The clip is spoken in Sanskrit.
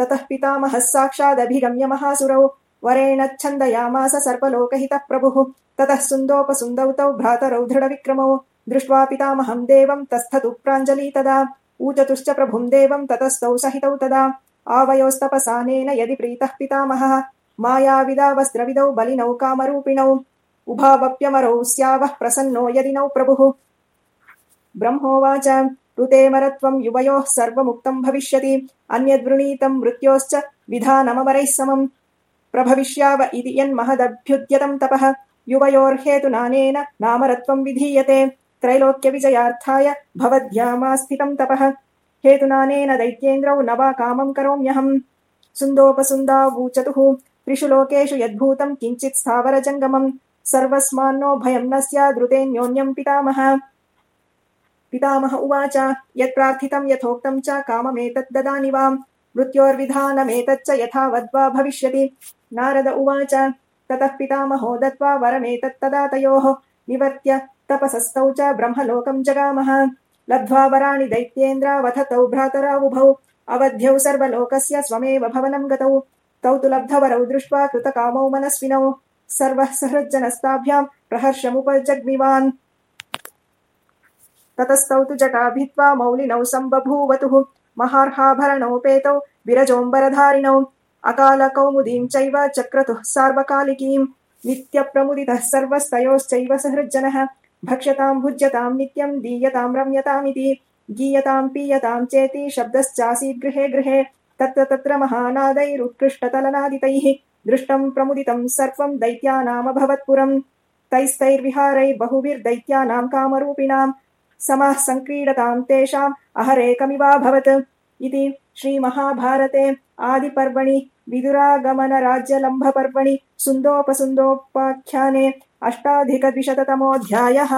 ततः पितामहः साक्षादभिगम्य महासुरौ। वरेणच्छन्दयामास सर्पलोकहितः प्रभुः ततः सुन्दोपसुन्दौ तौ भ्रातरौ दृढविक्रमौ। दृष्ट्वा पितामहम् देवम् तस्थतु प्राञ्जलि तदा। ऊचतुश्च प्रभुम् देवम् ततस्तौ सहितौ तदा। आवयोस्तपसानेन यदि प्रीतः पितामहः। मायाविदा वस्त्रविदौ बलिनौ कामरूपिणौ। उभावप्यमरौ स्यावः प्रसन्नो यदि नौ प्रभुः। ब्रह्मोवाच ऋतेमरत्वम् युवयोः सर्वमुक्तम् भविष्यति अन्यद्वृणीतम् मृत्योश्च विधानममरैः समम्। प्रभविष्याव इति यन्महदभ्युद्यतम् तपः युवयोर्हेतुनानेन नामरत्वम् विधीयते। त्रैलोक्यविजयार्थाय भवद्भ्यामास्थितम् तपः। हेतुनानेन दैत्येन्द्रौ न वा कामम् करोम्यहम्। सुन्दोपसुन्दावूचतुः त्रिषु लोकेषु यद्भूतम् किञ्चित् स्थावरजङ्गमम्। सर्वस्मान्नो भयम् न स्यादृतेऽन्योन्यम् पितामह पितामह उवाच यत्प्रार्थितम् यथोक्तम् च काममेतत् ददानि वाम्। मृत्योर्विधानमेतच्च यथावद्वा भविष्यति। नारद उवाच ततः पितामहो दत्त्वा वरमेतत्तदा तयोः निवर्त्य तपसस्तौ च ब्रह्मलोकम् जगामः। लब्ध्वा वराणि दैत्येन्द्रावथतौ भ्रातरावुभौ। अवध्यौ सर्वलोकस्य स्वमेव भवनम् गतौ। तौ तु लब्धवरौ दृष्ट्वा कृतकामौ मनस्विनौ। सर्वः सहृज्जनस्ताभ्याम् प्रहर्षमुपजग्मिवान् ततस्तौ तु जटाभित्वा मौलिनौ सम्बभूवतुः। महार्हाभरणोपेतौ विरजोऽम्बरधारिणौ अकालकौमुदीम् चैव चक्रतुः सार्वकालिकीम् नित्यप्रमुदितः सर्वस्तयोश्चैव सहृज्जनः। भक्ष्यताम् भुज्यताम् नित्यम् दीयताम् रम्यतामिति। गीयताम् पीयताम् चेति शब्दश्चासीत् गृहे गृहे। तत्र तत्र महानादैरुत्कृष्टतलनादितैः। दृष्टम् प्रमुदितम् सर्वम् दैत्यानामभवत्पुरम्। तैस्तैर्विहारै बहुभिर्दैत्यानाम् कामरूपिणाम् समाः सङ्क्रीडताम् तेषाम् अहरेकमिवाभवत् इति श्रीमहाभारते आदिपर्वणि विदुरागमनराज्यलम्भपर्वणि सुन्दोपसुन्दोपाख्याने अष्टाधिकद्विशततमोऽध्यायः